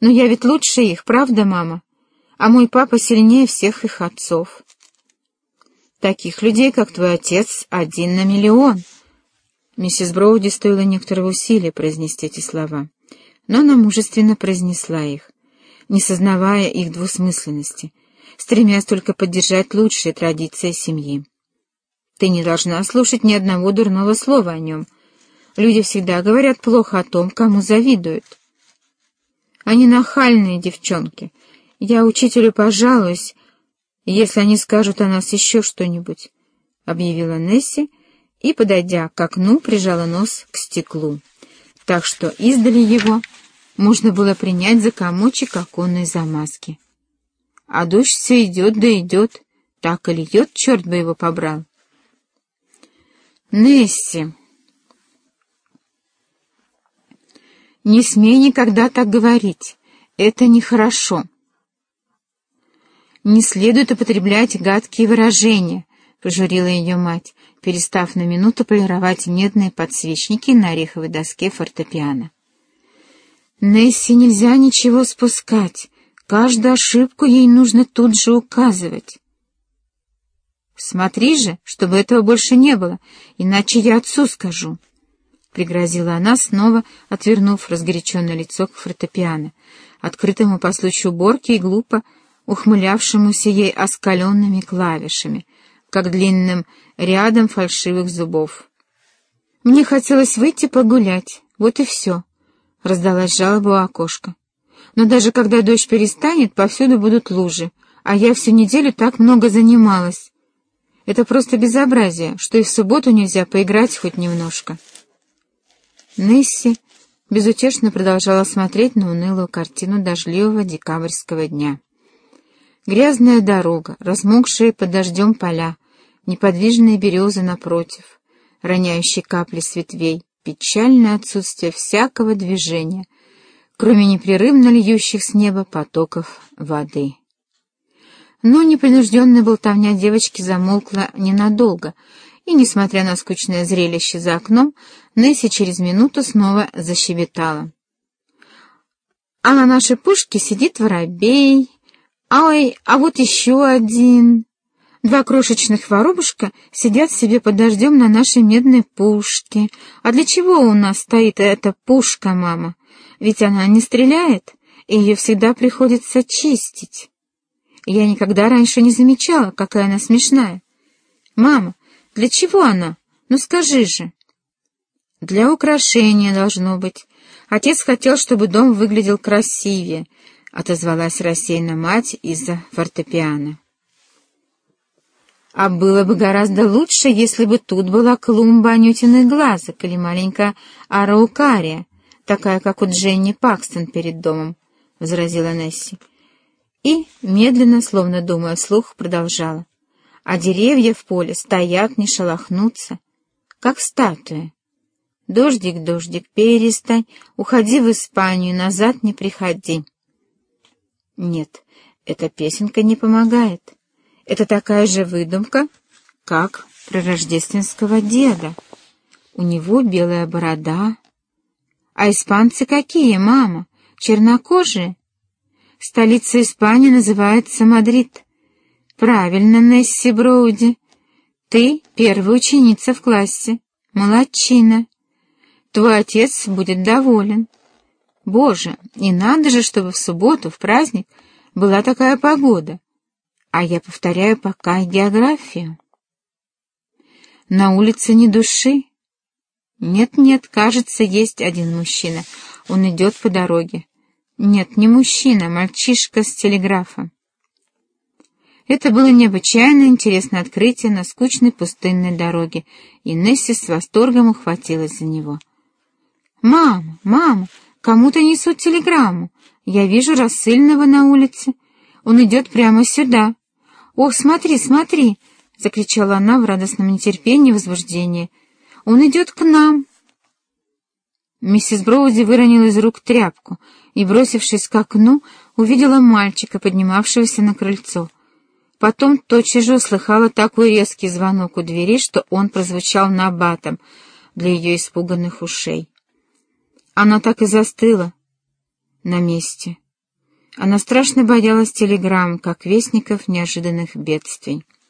Но я ведь лучше их, правда, мама? А мой папа сильнее всех их отцов. Таких людей, как твой отец, один на миллион. Миссис Броуди стоило некоторого усилия произнести эти слова, но она мужественно произнесла их, не сознавая их двусмысленности, стремясь только поддержать лучшие традиции семьи. Ты не должна слушать ни одного дурного слова о нем. Люди всегда говорят плохо о том, кому завидуют. Они нахальные девчонки. Я учителю пожалуюсь, если они скажут о нас еще что-нибудь, — объявила Несси и, подойдя к окну, прижала нос к стеклу, так что издали его можно было принять за комочек оконной замазки. А дождь все идет да идет, так и льет, черт бы его побрал. Несси, не смей никогда так говорить, это нехорошо. Не следует употреблять гадкие выражения, — пожурила ее мать, перестав на минуту полировать медные подсвечники на ореховой доске фортепиано. Несси нельзя ничего спускать, каждую ошибку ей нужно тут же указывать. «Смотри же, чтобы этого больше не было, иначе я отцу скажу», — пригрозила она, снова отвернув разгоряченное лицо к фортепиано, открытому по случаю уборки и глупо ухмылявшемуся ей оскаленными клавишами, как длинным рядом фальшивых зубов. «Мне хотелось выйти погулять, вот и все», — раздалась жалоба у окошка. «Но даже когда дождь перестанет, повсюду будут лужи, а я всю неделю так много занималась. Это просто безобразие, что и в субботу нельзя поиграть хоть немножко». Несси безутешно продолжала смотреть на унылую картину дождливого декабрьского дня. Грязная дорога, размокшие под дождем поля, неподвижные березы напротив, роняющие капли с ветвей, печальное отсутствие всякого движения, кроме непрерывно льющих с неба потоков воды. Но непринужденная болтовня девочки замолкла ненадолго, и, несмотря на скучное зрелище за окном, Несси через минуту снова защебетала. А на нашей пушке сидит воробей, Ай, а вот еще один. Два крошечных воробушка сидят себе под дождем на нашей медной пушке. А для чего у нас стоит эта пушка, мама? Ведь она не стреляет, и ее всегда приходится чистить. Я никогда раньше не замечала, какая она смешная. Мама, для чего она? Ну скажи же. Для украшения должно быть. Отец хотел, чтобы дом выглядел красивее —— отозвалась рассеянно мать из-за фортепиано. «А было бы гораздо лучше, если бы тут была клумба анютиных глазок или маленькая араукария, такая, как у Дженни Пакстон перед домом», — возразила Несси. И, медленно, словно думая вслух, продолжала. «А деревья в поле стоят, не шелохнутся, как статуи. Дождик, дождик, перестань, уходи в Испанию, назад не приходи». Нет, эта песенка не помогает. Это такая же выдумка, как про рождественского деда. У него белая борода. А испанцы какие, мама? Чернокожие? Столица Испании называется Мадрид. Правильно, Несси Броуди. Ты первая ученица в классе. Молодчина. Твой отец будет доволен. Боже, не надо же, чтобы в субботу, в праздник, была такая погода. А я повторяю пока географию. На улице ни души. Нет-нет, кажется, есть один мужчина. Он идет по дороге. Нет, не мужчина, мальчишка с телеграфа. Это было необычайно интересное открытие на скучной пустынной дороге, и Несси с восторгом ухватилась за него. «Мама, мама, Кому-то несут телеграмму. Я вижу рассыльного на улице. Он идет прямо сюда. «Ох, смотри, смотри!» — закричала она в радостном нетерпении и возбуждении. «Он идет к нам!» Миссис Броуди выронила из рук тряпку и, бросившись к окну, увидела мальчика, поднимавшегося на крыльцо. Потом тотчас же услыхала такой резкий звонок у двери, что он прозвучал набатом для ее испуганных ушей. Она так и застыла на месте. Она страшно боялась телеграмм, как вестников неожиданных бедствий.